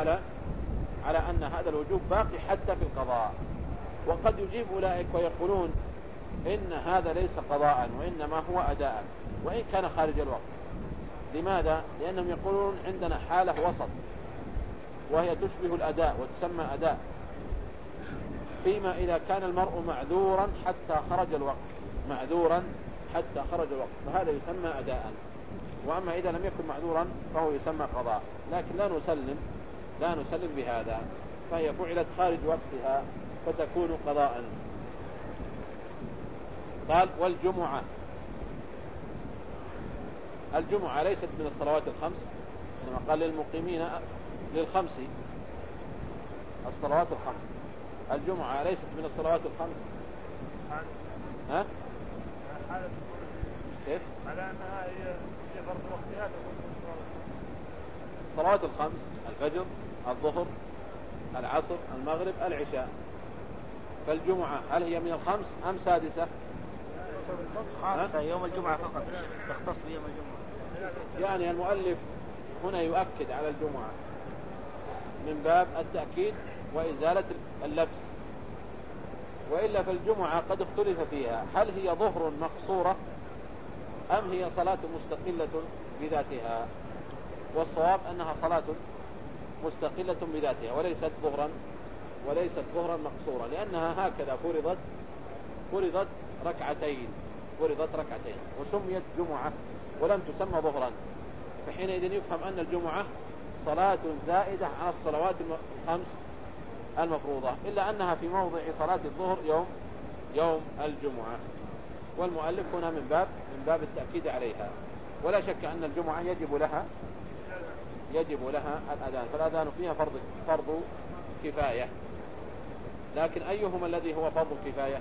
على على أن هذا الوجوب باقي حتى في القضاء. وقد يجيب أولئك ويقولون إن هذا ليس قضاء وإنما هو أداء. وإن كان خارج الوقت. لماذا؟ لأنهم يقولون عندنا حالة وسط. وهي تشبه الأداء وتسمى أداء. فيما إذا كان المرء معذورا حتى خرج الوقت. معذورا حتى خرج الوقت. فهذا يسمى أداء. وأما إذا لم يكن معذورا فهو يسمى قضاء. لكن لا نسلم لا نسلم بهذا فهي فعلت خارج وقتها فتكون قضاء. قال والجمعة. الجمعة ليست من الصلوات الخمس إنما قال للمقيمين للخمس الصلوات الخمس. الجمعة ليست من الصلوات الخمس. ها؟ كيف؟ على أنها هي فرض وقتها الصلوات الخمس الفجر الظهر العصر المغرب العشاء. فالجمعة هل هي من الخمس أم سادسة؟ خامسة يوم الجمعة فقط. تختص بيوم الجمعة. يعني المؤلف هنا يؤكد على الجمعة من باب التأكيد وإزالة اللبس وإلا فالجمعة قد اختلف فيها. هل هي ظهر مقصورة أم هي صلاة مستقلة بذاتها؟ والصواب أنها صلاة مستقلة بذاتها وليست ظهرا وليست ظهرا مقصورة لأنها هكذا فرضت فرضت ركعتين فرضت ركعتين وسميت جمعة ولم تسمى ظهرا. فحينئذ يفهم أن الجمعة صلاة زائدة على الصلوات الخمس المفروضة إلا أنها في موضع صلاة الظهر يوم يوم الجمعة. والمؤلف هنا من باب من باب التأكيد عليها. ولا شك أن الجمعة يجب لها يجب لها الأذان. فالأذان فيها فرض فرض كفاية. لكن أيهما الذي هو فرض كفاية؟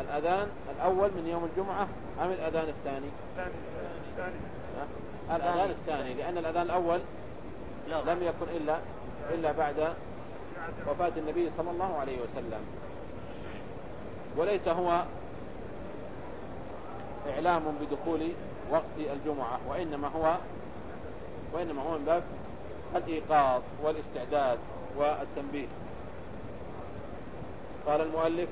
الأذان الأول من يوم الجمعة أم الأذان الثاني؟ الأذان الثاني لأن الأذان الأول لم يكن إلا إلا بعد وفاة النبي صلى الله عليه وسلم. وليس هو إعلام بدخول وقت الجمعة وإنما هو وإنما هو من باب الإيقاظ والاستعداد والتنبيه. قال المؤلف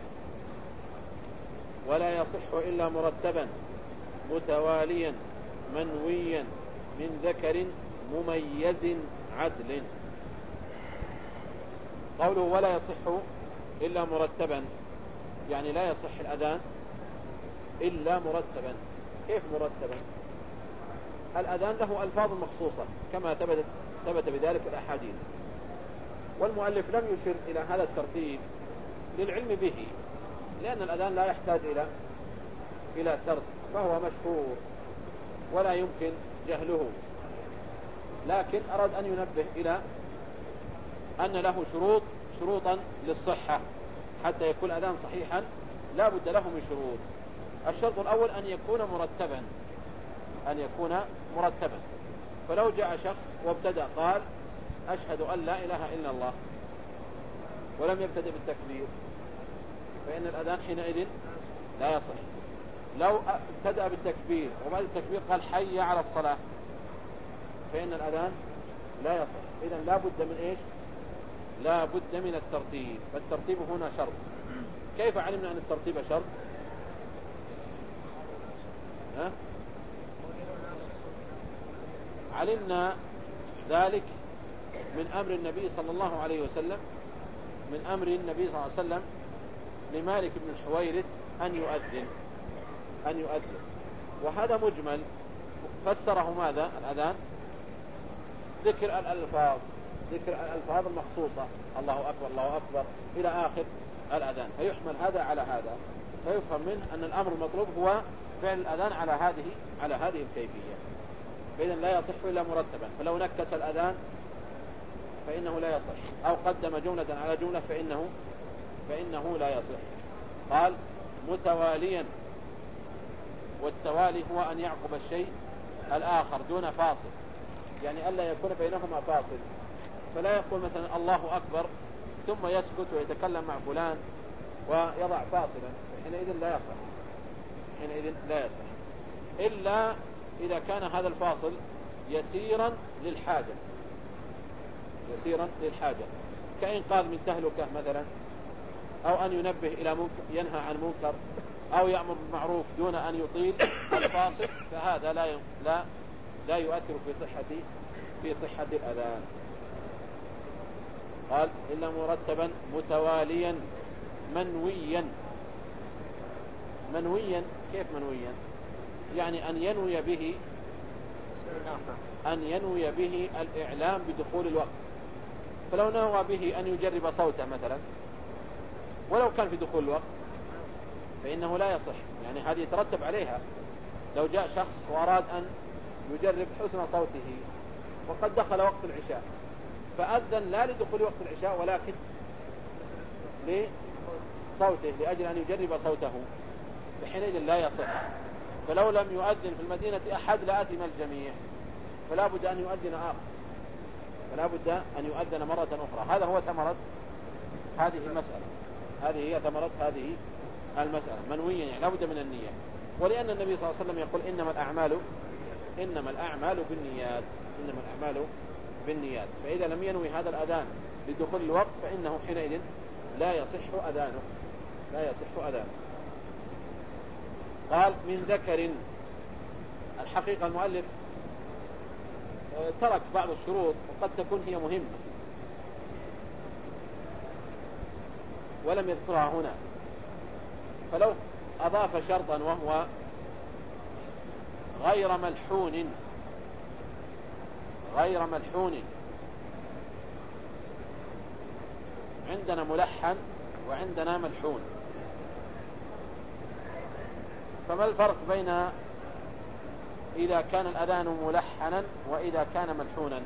ولا يصح إلا مرتبا متواليا منويا من ذكر مميز عدل. قوله ولا يصح إلا مرتبا يعني لا يصح الأذان إلا مرتبا. كيف مرتبا؟ الأذان له ألفاظ مخصوصة كما ثبت ثبت بذلك الأحاديث. والمؤلف لم يشر إلى هذا الترتيب للعلم به لأن الأذان لا يحتاج إلى إلى سرد فهو مشهور ولا يمكن جهله. لكن أراد أن ينبه إلى أن له شروط شروطا للصحة. حتى يكون الأذان صحيحا لا بد له من شروط. الشرط الأول أن يكون مرتبا. أن يكون مرتبا. فلو جاء شخص وابتدأ قال أشهد أن لا إله إلا الله ولم يبتدئ بالتكبير فإن الأذان حينئذ لا يصح. لو ابتدأ بالتكبير وبعد التكبير قال حي على الصلاة فإن الأذان لا يصح. إذا لا بد من إيش؟ لا بد من الترتيب. فالترتيب هنا شرط. كيف علمنا أن الترتيب شرط؟ ها؟ علمنا ذلك من أمر النبي صلى الله عليه وسلم من أمر النبي صلى الله عليه وسلم لمالك بن الحويرث أن يؤذن أن يؤذن. وهذا مجمل. فسره ماذا؟ الأذان. ذكر الألفاظ ذكر الألفاظ المخصوصة. الله أكبر الله أكبر. إلى آخر الأذان. فيحمل هذا على هذا. فيفهم منه أن الأمر المطلوب هو فعل الأذان على هذه على هذه الكيفية. فإذا لا يصح إلا مرتبا. فلو نكس الأذان فإنه لا يصح. أو قدم جملة على جملة فإنه فإنه لا يصح. قال متواليا. والتوالي هو أن يعقب الشيء الآخر دون فاصل. يعني ألا يكون بينهما فاصل. فلا يقول مثلا الله أكبر ثم يسكت ويتكلم مع فلان ويضع فاصلا. حينئذ لا يصح. حينئذ لا يصح. إلا إذا كان هذا الفاصل يسيرا للحاجة. يسيرا للحاجة. كإنقاذ من تهلكة مثلا أو أن ينبه إلى منكر ينهى عن منكر أو يأمر بالمعروف دون أن يطيل الفاصل فهذا لا لا لا يؤثر في صحة في صحة الأذان. قال إلا مرتبا متواليا منويا. منويا؟ كيف منويا؟ يعني أن ينوي به أن ينوي به الإعلام بدخول الوقت. فلو نوى به أن يجرب صوته مثلا ولو كان في دخول الوقت فإنه لا يصح. يعني هذه يترتب عليها. لو جاء شخص وأراد أن يجرب حسن صوته وقد دخل وقت العشاء فأذن لا لدخول وقت العشاء ولكن لصوته لأجل أن يجرب صوته. فحينئذ لا يصح. فلو لم يؤذن في المدينة أحد لأثم الجميع. فلا بد أن يؤذن آخر. فلا بد أن يؤذن مرة أخرى. هذا هو ثمرة هذه المسألة. هذه هي ثمرة هذه المسألة. منويا يعني لا بد من النية. ولأن النبي صلى الله عليه وسلم يقول إنما الأعمال إنما الأعمال بالنيات. إنما الأعمال بالنيات. فإذا لم ينوي هذا الأذان لدخول الوقت فإنه حينئذ لا يصح أذانه. لا يصح أذانه. قال من ذكر الحقيقة المؤلف آه، ترك بعض الشروط وقد تكون هي مهمة. ولم يذكرها هنا. فلو أضاف شرطا وهو غير ملحون غير ملحون. عندنا ملحن وعندنا ملحون. فما الفرق بين إذا كان الأذان ملحنا وإذا كان ملحونا؟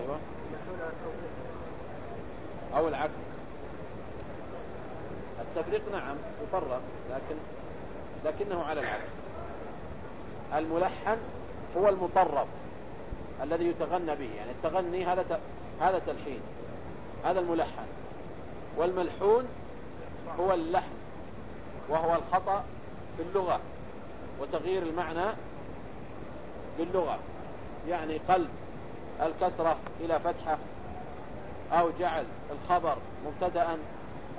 أيوة. أو العكس. التفريق نعم يفرق لكن لكنه على العكس. الملحن هو المطرب الذي يتغنى به يعني التغني هذا هذا تلحين هذا الملحن. والملحون هو اللحن وهو الخطأ في اللغة وتغيير المعنى باللغة. يعني قلب الكسرة إلى فتحة أو جعل الخبر مبتدأ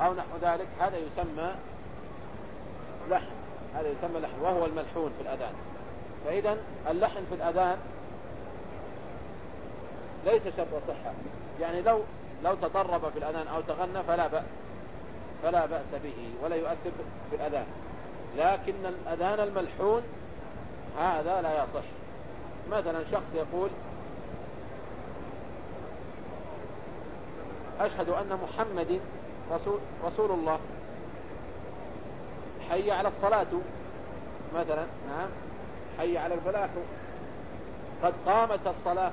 أو نحو ذلك هذا يسمى لحن هذا يسمى لحن وهو الملحون في الأذان. فإذا اللحن في الأذان ليس شرط صحة. يعني لو لو تطرب في الأذان أو تغنى فلا بأس. فلا بأس به ولا يؤثر في الأذان. لكن الأذان الملحون هذا لا يصح. مثلا شخص يقول أشهد أن محمد رسول, رسول الله حي على الصلاة. مثلا نعم حي على الفلاح. قد قامت الصلاة.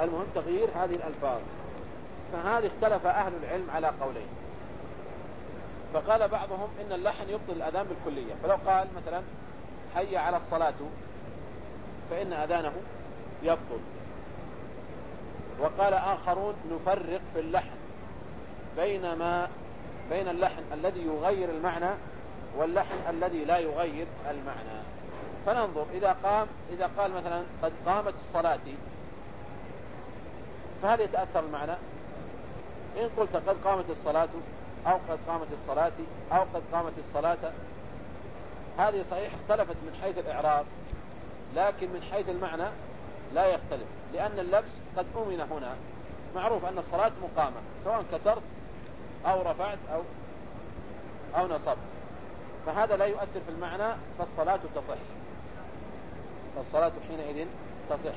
المهم تغيير هذه الألفاظ. فهذه اختلف أهل العلم على قولين. فقال بعضهم إن اللحن يبطل الأذان بالكلية. فلو قال مثلا حي على الصلاة فإن أذانه يبطل. وقال آخرون نفرق في اللحن بين ما بين اللحن الذي يغير المعنى واللحن الذي لا يغير المعنى. فننظر إذا قام إذا قال مثلا قد قامت الصلاة فهل يتأثر المعنى؟ إن قلت قد قامت الصلاة أو قد قامت الصلاة أو قد قامت الصلاة هذه صحيح اختلفت من حيث الإعراب لكن من حيث المعنى لا يختلف لأن اللبس قد أمن هنا معروف أن الصلاة مقامة سواء كسرت أو رفعت أو أو نصبت فهذا لا يؤثر في المعنى فالصلاة تصح فالصلاة حينئذ تصح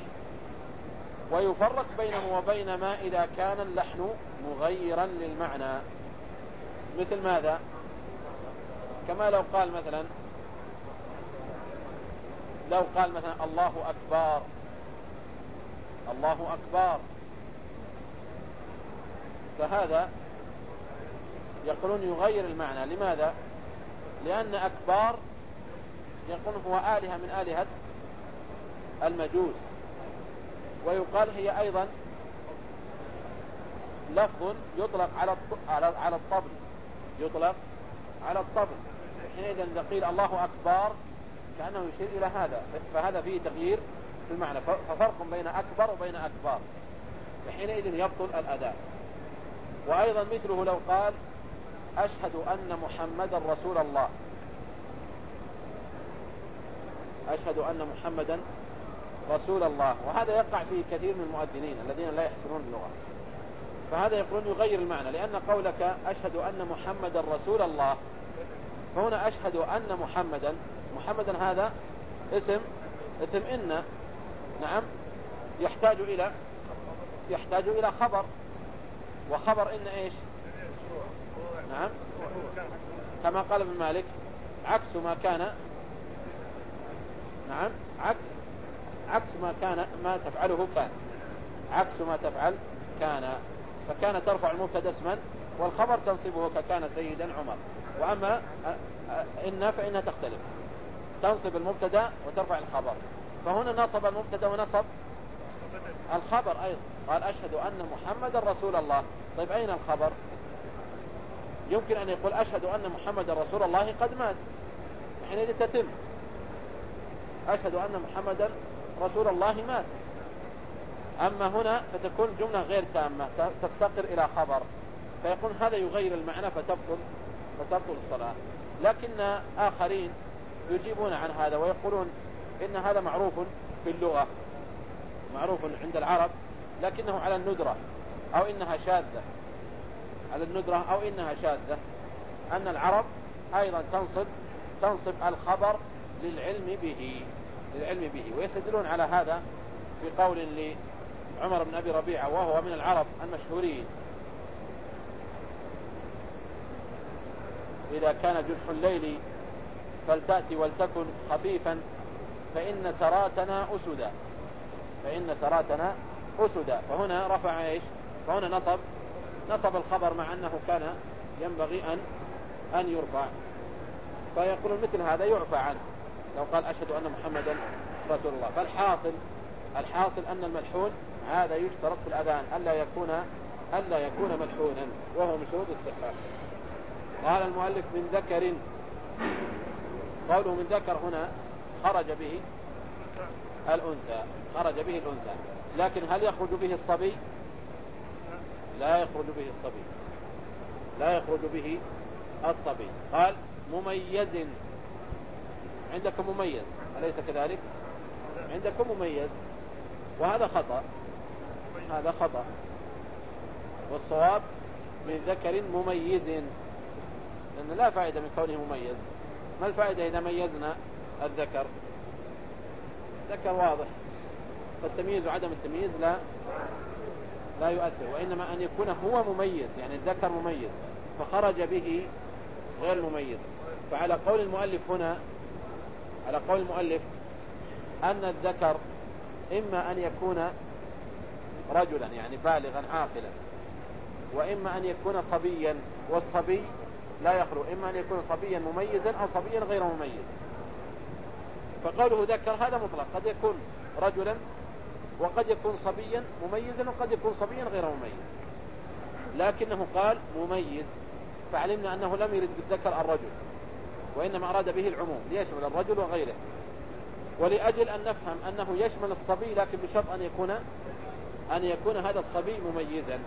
ويفرق بينه وبين ما إذا كان اللحن مغيرا للمعنى. مثل ماذا؟ كما لو قال مثلا لو قال مثلا الله أكبر الله أكبر. فهذا يقولون يغير المعنى. لماذا؟ لأن أكبار يقول هو آلهة من آلهة المجوس. ويقال هي أيضا لفظ يطلق على على الطبل. يطلق على الطبل. حينئذ إذا قيل الله أكبر كأنه يشير إلى هذا. فهذا فيه تغيير في المعنى. ففرق بين أكبر وبين أكبر. فحينئذ يبطل الأداء. وأيضا مثله لو قال أشهد أن محمدا رسول الله. أشهد أن محمدا رسول الله. وهذا يقع فيه كثير من المؤذنين الذين لا يحسنون اللغة. فهذا يقولون يغير المعنى لأن قولك أشهد أن محمدا رسول الله فهنا أشهد أن محمدا محمدا هذا اسم اسم إن نعم يحتاج إلى يحتاج إلى خبر وخبر إن إيش؟ نعم كما قال ابن مالك عكس ما كان نعم عكس عكس ما كان ما تفعله كان عكس ما تفعل كان. فكان ترفع المبتدأ اسما والخبر تنصبه ككان سيدا عمر. وأما إن فإنها تختلف. تنصب المبتدأ وترفع الخبر. فهنا نصب المبتدأ ونصب الخبر أيضا. قال أشهد أن محمد رسول الله. طيب أين الخبر؟ يمكن أن يقول أشهد أن محمد رسول الله قد مات. حينئذ تتم. أشهد أن محمدا رسول الله مات. أما هنا فتكون جملة غير تامة تفتقر إلى خبر. فيقول هذا يغير المعنى فتبطل فتبطل الصلاة. لكن آخرين يجيبون عن هذا ويقولون إن هذا معروف في اللغة معروف عند العرب لكنه على الندرة أو إنها شاذة. على الندرة أو إنها شاذة. أن العرب أيضا تنصب تنصب الخبر للعلم به للعلم به ويستدلون على هذا في لعمر بن أبي ربيعة وهو من العرب المشهورين. إذا كان جنح الليل فلتأتي ولتكن خفيفا فإن سراتنا أسدا. فإن سراتنا أسدا. فهنا رفع إيش؟ فهنا نصب. نصب الخبر مع أنه كان ينبغي أن أن يرفع. فيقول مثل هذا يعفى عنه. لو قال أشهد أن محمدا رسول الله. فالحاصل الحاصل أن الملحون هذا يشترط في الأذان ألا يكون ألا يكون ملحونا وهو من شروط الصحة قال المؤلف من ذكر قوله من ذكر هنا خرج به الأنثى خرج به الأنثى. لكن هل يخرج به الصبي؟ لا يخرج به الصبي. لا يخرج به الصبي. قال مميز. عندكم مميز أليس كذلك؟ عندكم مميز. وهذا خطأ. هذا خطأ. والصواب من ذكر مميز. لأن لا فائدة من كونه مميز. ما الفائدة إذا ميزنا؟ الذكر. ذكر واضح. فالتمييز وعدم التمييز لا لا يؤثر. وإنما أن يكون هو مميز يعني الذكر مميز. فخرج به غير مميز. فعلى قول المؤلف هنا على قول المؤلف أن الذكر إما أن يكون رجلا يعني بالغا عاقلا. وإما أن يكون صبيا والصبي لا يخلو. إما أن يكون صبيا مميزا أو صبيا غير مميز. فقوله ذكر هذا مطلق. قد يكون رجلا وقد يكون صبيا مميزا وقد يكون صبيا غير مميز. لكنه قال مميز. فعلمنا أنه لم يرد بالذكر الرجل وإنما أراد به العموم. ليشمل الرجل وغيره. ولأجل أن نفهم أنه يشمل الصبي لكن بشرط أن يكون أن يكون هذا الصبي مميزا.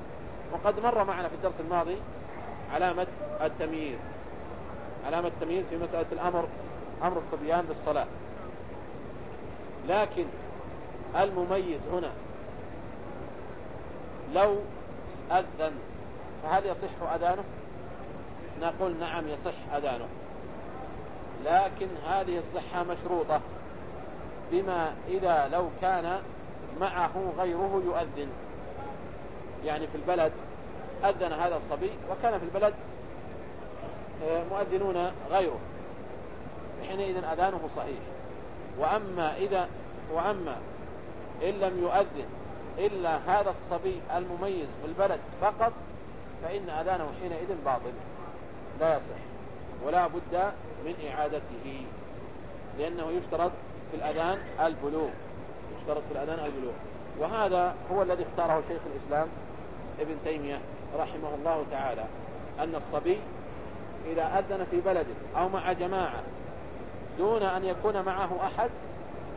وقد مر معنا في الدرس الماضي علامة التمييز. علامة التمييز في مسألة الأمر أمر الصبيان بالصلاة. لكن المميز هنا لو أذن فهل يصح أذانه؟ نقول نعم يصح أذانه. لكن هذه الصحة مشروطة بما إذا لو كان معه غيره يؤذن. يعني في البلد أذن هذا الصبي وكان في البلد آه، مؤذنون غيره. حينئذ أذانه صحيح. وأما إذا وأما إن لم يؤذن إلا هذا الصبي المميز في البلد فقط فإن أذانه حينئذ باطل. لا يصح ولا بد من إعادته لأنه يشترط في الأذان البلوغ. يشترط في الأذان البلوغ وهذا هو الذي اختاره شيخ الإسلام ابن تيمية رحمه الله تعالى أن الصبي إذا أذن في بلده أو مع جماعة دون أن يكون معه أحد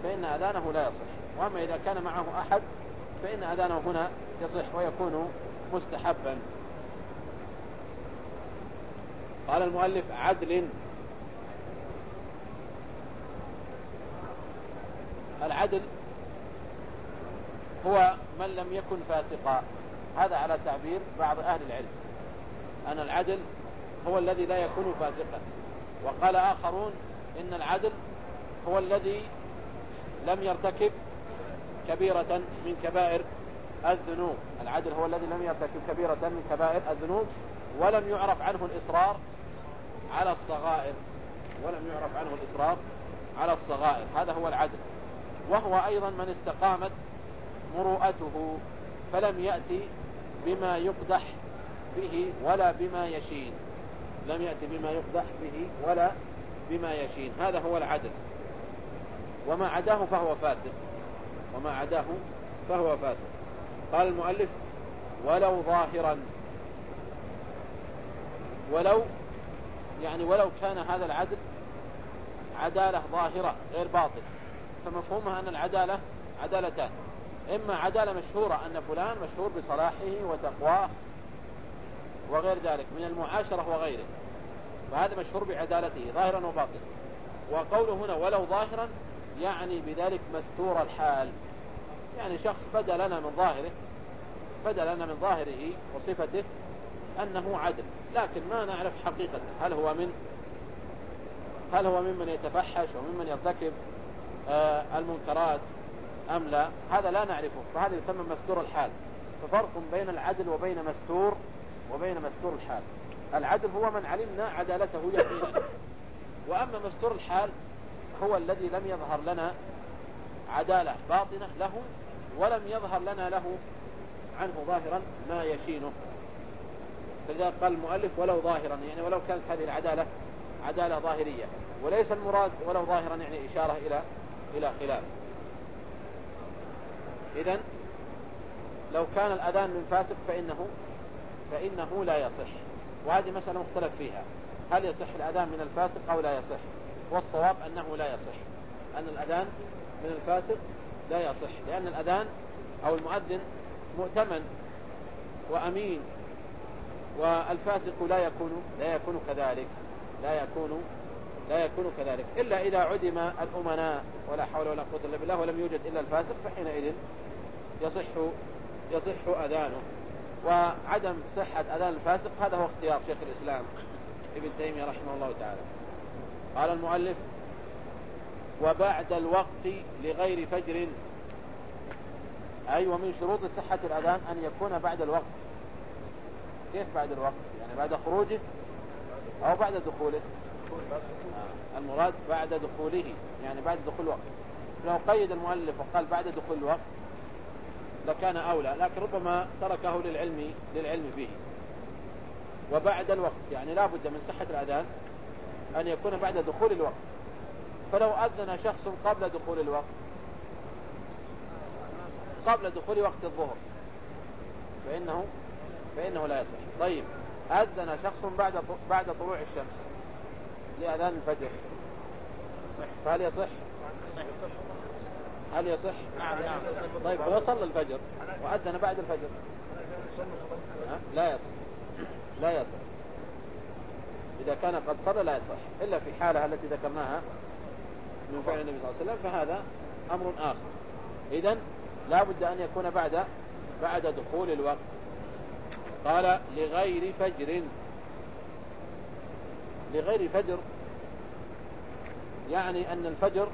فإن أذانه لا يصح. وأما إذا كان معه أحد فإن أذانه هنا يصح ويكون مستحبا. قال المؤلف عدل. العدل هو من لم يكن فاسقا. هذا على تعبير بعض أهل العلم. أن العدل هو الذي لا يكون فاسقا. وقال آخرون إن العدل هو الذي لم يرتكب كبيرة من كبائر الذنوب. العدل هو الذي لم يرتكب كبيرة من كبائر الذنوب. ولم يعرف عنه الإصرار على الصغائر. ولم يعرف عنه الإصرار على الصغائر. هذا هو العدل. وهو أيضا من استقامت مروءته فلم يأتي بما يقدح به ولا بما يشين. لم يأتي بما يقدح به ولا بما يشين. هذا هو العدل. وما عداه فهو فاسق. وما عداه فهو فاسق. قال المؤلف ولو ظاهرا. ولو يعني ولو كان هذا العدل عدالة ظاهرة غير باطل. فمفهومها أن العدالة عدالتان. إما عدالة مشهورة أن فلان مشهور بصلاحه وتقواه وغير ذلك من المعاشرة وغيره. فهذا مشهور بعدالته ظاهرا وباطنا. وقوله هنا ولو ظاهرا يعني بذلك مستور الحال. يعني شخص بدا لنا من ظاهره بدا لنا من ظاهره وصفته أنه عدل. لكن ما نعرف حقيقة هل هو من هل هو ممن يتفحش وممن يرتكب آه المنكرات؟ أم لا؟ هذا لا نعرفه فهذا يسمى مستور الحال. ففرق بين العدل وبين مستور وبين مستور الحال. العدل هو من علمنا عدالته يقينا. وأما مستور الحال هو الذي لم يظهر لنا عدالة باطنة له ولم يظهر لنا له عنه ظاهرا ما يشينه. فلذلك قال المؤلف ولو ظاهرا يعني ولو كانت هذه العدالة عدالة ظاهرية وليس المراد ولو ظاهرا يعني إشارة إلى إلى خلاف. إذا لو كان الأذان من فاسق فإنه فإنه لا يصح. وهذه مسألة مختلف فيها. هل يصح الأذان من الفاسق أو لا يصح؟ والصواب أنه لا يصح. أن الأذان من الفاسق لا يصح. لأن الأذان أو المؤذن مؤتمن وأمين والفاسق لا يكون لا يكون كذلك. لا يكون لا يكون كذلك. إلا إذا عدم الأمناء ولا حول ولا قوة إلا بالله ولم يوجد إلا الفاسق فحينئذ يصح يصح أذانه. وعدم صحة أذان الفاسق هذا هو اختيار شيخ الإسلام ابن تيمية رحمه الله تعالى. قال المؤلف وبعد الوقت لغير فجر أي ومن شروط صحة الأذان أن يكون بعد الوقت. كيف بعد الوقت؟ يعني بعد خروجه أو بعد دخوله؟ المراد بعد دخوله يعني بعد دخول الوقت. لو قيد المؤلف وقال بعد دخول الوقت لكان أولى لكن ربما تركه للعلم للعلم فيه. وبعد الوقت يعني لا بد من صحة الأذان أن يكون بعد دخول الوقت. فلو أذن شخص قبل دخول الوقت قبل دخول وقت الظهر فإنه فإنه لا يصح. طيب أذن شخص بعد بعد طلوع الشمس. لأذان الفجر. فهل يصح؟ هل يصح؟ نعم نعم. طيب هو صلى الفجر وأذن بعد الفجر. لا يصح. لا يصح. إذا كان قد صلى لا يصح. إلا في حالة التي ذكرناها من فعل النبي صلى الله عليه وسلم فهذا أمر آخر. إذا لا بد أن يكون بعد بعد دخول الوقت. قال لغير فجر. لغير فجر يعني أن الفجر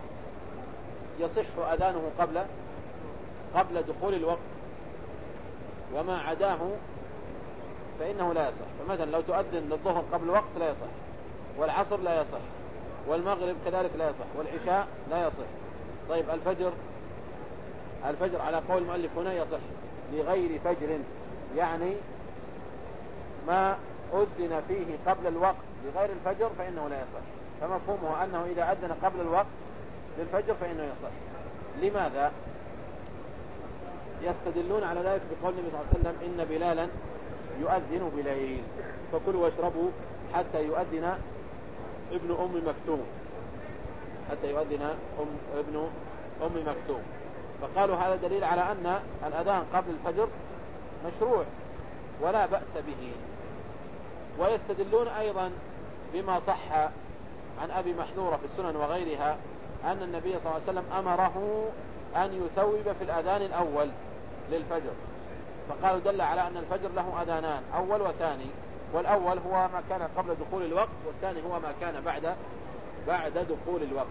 يصح أذانه قبل قبل دخول الوقت وما عداه فإنه لا يصح. فمثلا لو تؤذن للظهر قبل الوقت لا يصح والعصر لا يصح والمغرب كذلك لا يصح والعشاء لا يصح. طيب الفجر الفجر على قول المؤلف هنا يصح لغير فجر يعني ما أذن فيه قبل الوقت لغير الفجر فإنه لا يصح. فمفهومه أنه إذا أذن قبل الوقت للفجر فإنه يصح. لماذا؟ يستدلون على ذلك بقول النبي صلى الله عليه وسلم إن بلالا يؤذن بليل. فكلوا واشربوا حتى يؤذن ابن أم مكتوم. حتى يؤذن أم ابن أم مكتوم. فقالوا هذا دليل على أن الأذان قبل الفجر مشروع ولا بأس به. ويستدلون أيضا بما صح عن أبي محذورة في السنن وغيرها أن النبي صلى الله عليه وسلم أمره أن يثوب في الأذان الأول للفجر. فقالوا دل على أن الفجر له أذانان أول وثاني. والأول هو ما كان قبل دخول الوقت والثاني هو ما كان بعد بعد دخول الوقت.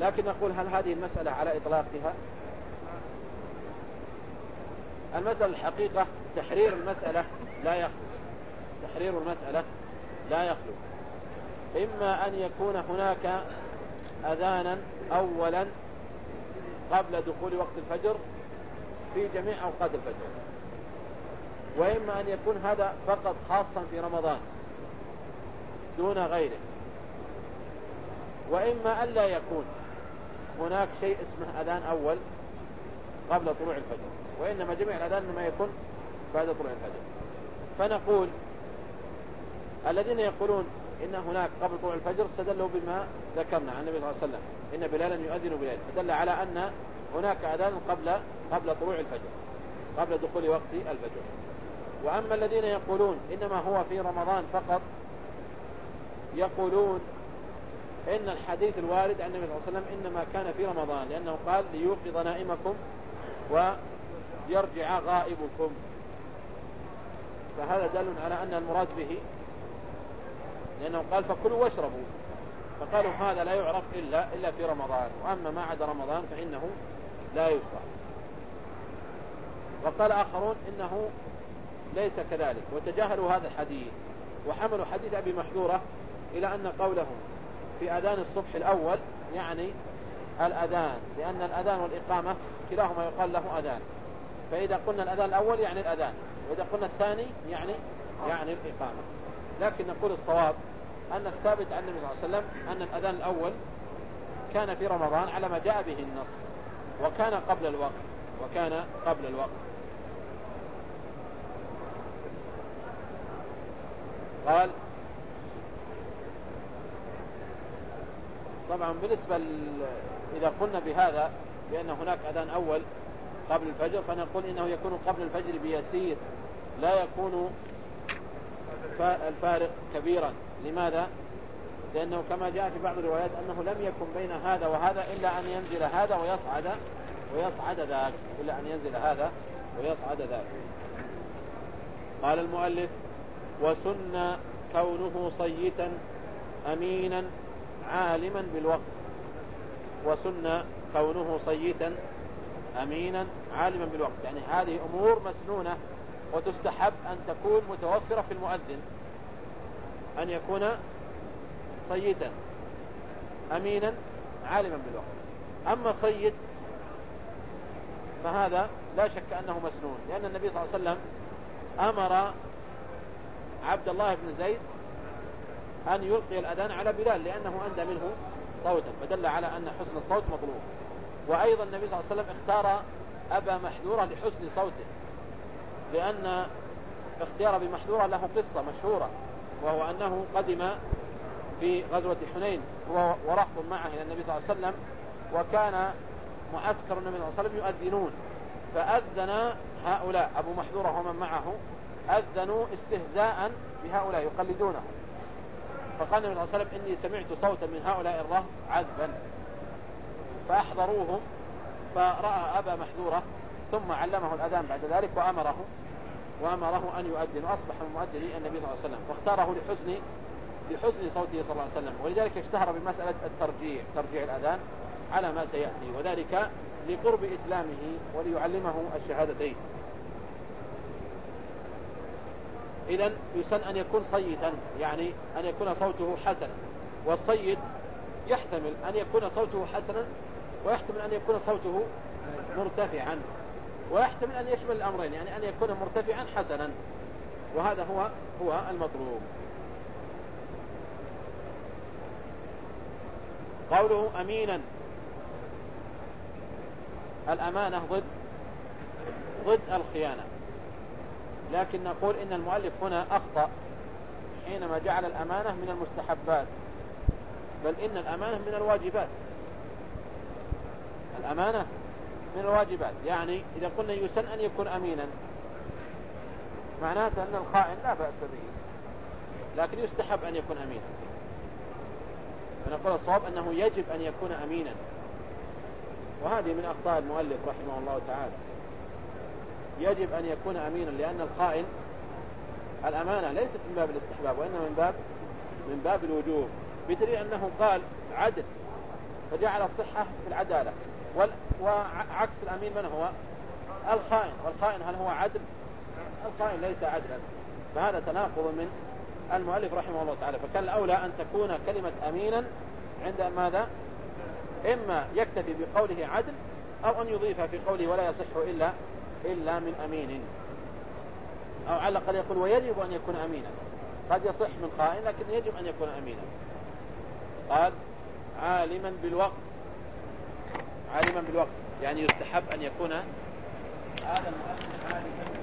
لكن نقول هل هذه المسألة على إطلاقها؟ المسألة الحقيقة تحرير المسألة لا يخلو. تحرير المسألة لا يخلو. إما أن يكون هناك أذانا أولا قبل دخول وقت الفجر في جميع أوقات الفجر. وإما أن يكون هذا فقط خاصا في رمضان دون غيره. وإما أن لا يكون هناك شيء اسمه أذان أول قبل طلوع الفجر. وإنما جميع الأذان إنما يكون بعد طلوع الفجر. فنقول الذين يقولون إن هناك قبل طلوع الفجر استدلوا بما ذكرنا عن النبي صلى الله عليه وسلم. إن بلالا يؤذن بلال. فدل على أن هناك أذان قبل قبل طلوع الفجر. قبل دخول وقت الفجر. وأما الذين يقولون إنما هو في رمضان فقط يقولون إن الحديث الوارد عن النبي صلى الله عليه وسلم إنما كان في رمضان لأنه قال ليوقظ نائمكم ويرجع غائبكم. فهذا دل على أن المراد به لأنه قال فكلوا واشربوا. فقالوا هذا لا يعرف إلا إلا في رمضان. وأما ما عدا رمضان فإنه لا يشرع وقال آخرون إنه ليس كذلك. وتجاهلوا هذا الحديث. وحملوا حديث أبي محذورة إلى أن قولهم في أذان الصبح الأول يعني الأذان. لأن الأذان والإقامة كلاهما يقال له أذان. فإذا قلنا الأذان الأول يعني الأذان. وإذا قلنا الثاني يعني يعني الإقامة. لكن نقول الصواب أن الثابت عن النبي صلى الله عليه وسلم أن الأذان الأول كان في رمضان على ما جاء به النص وكان قبل الوقت وكان قبل الوقت. قال طبعا بالنسبة إذا قلنا بهذا بأن هناك أذان أول قبل الفجر فنقول إنه يكون قبل الفجر بيسير. لا يكون الفارق كبيرا. لماذا؟ لأنه كما جاء في بعض الروايات أنه لم يكن بين هذا وهذا إلا أن ينزل هذا ويصعد ويصعد ذاك إلا أن ينزل هذا ويصعد ذاك. قال المؤلف وسن كونه صيتا أمينا عالما بالوقت. وسن كونه صيتا أمينا عالما بالوقت. يعني هذه أمور مسنونة وتستحب أن تكون متوفرة في المؤذن. أن يكون صيتا أمينا عالما بالوقت. أما صيد فهذا لا شك أنه مسنون لأن النبي صلى الله عليه وسلم أمر عبد الله بن زيد أن يلقي الأذان على بلال لأنه أندى منه صوتا فدل على أن حسن الصوت مطلوب. وأيضا النبي صلى الله عليه وسلم اختار أبا محذورة لحسن صوته. لأن اختيار أبي محذورة له قصة مشهورة وهو أنه قدم في غزوة حنين ورهط معه إلى النبي صلى الله عليه وسلم وكان معسكر النبي صلى الله عليه وسلم يؤذنون فأذن هؤلاء أبو محذورة ومن معه أذنوا استهزاء بهؤلاء يقلدونه. فقال النبي صلى الله عليه وسلم إني سمعت صوتا من هؤلاء الرهط عذبا. فأحضروهم فرأى أبا محذورة ثم علمه الأذان بعد ذلك وأمره وأمره أن يؤذن وأصبح من مؤذني النبي صلى الله عليه وسلم واختاره لحسن لحسن صوته صلى الله عليه وسلم ولذلك اشتهر بمسألة الترجيع ترجيع الأذان على ما سيأتي وذلك لقرب إسلامه وليعلمه الشهادتين. إذا يسن أن يكون صيتا يعني أن يكون صوته حسنا والصيد يحتمل أن يكون صوته حسنا ويحتمل أن يكون صوته مرتفعا. ويحتمل أن يشمل الأمرين يعني أن يكون مرتفعا حسنا. وهذا هو هو المطلوب. قوله أمينا. الأمانة ضد ضد الخيانة. لكن نقول إن المؤلف هنا أخطأ حينما جعل الأمانة من المستحبات بل إن الأمانة من الواجبات. الأمانة من الواجبات. يعني إذا قلنا يسن أن يكون أمينا معناته أن الخائن لا بأس به لكن يستحب أن يكون أمينا. فنقول الصواب أنه يجب أن يكون أمينا. وهذه من أخطاء المؤلف رحمه الله تعالى. يجب أن يكون أمينا لأن الخائن الأمانة ليست من باب الاستحباب وإنما من باب من باب الوجوب. بدليل أنه قال عدل فجعل الصحة في العدالة. وعكس الأمين من هو؟ الخائن. والخائن هل هو عدل؟ الخائن ليس عدلا. فهذا تناقض من المؤلف رحمه الله تعالى. فكان الأولى أن تكون كلمة أمينا عند ماذا؟ إما يكتفي بقوله عدل أو أن يضيف في قوله ولا يصح إلا إلا من أمين. أو على الأقل يقول ويجب أن يكون أمينا. قد يصح من خائن لكن يجب أن يكون أمينا. قال عالما بالوقت. عالما بالوقت يعني يستحب أن يكون هذا المؤلف عالما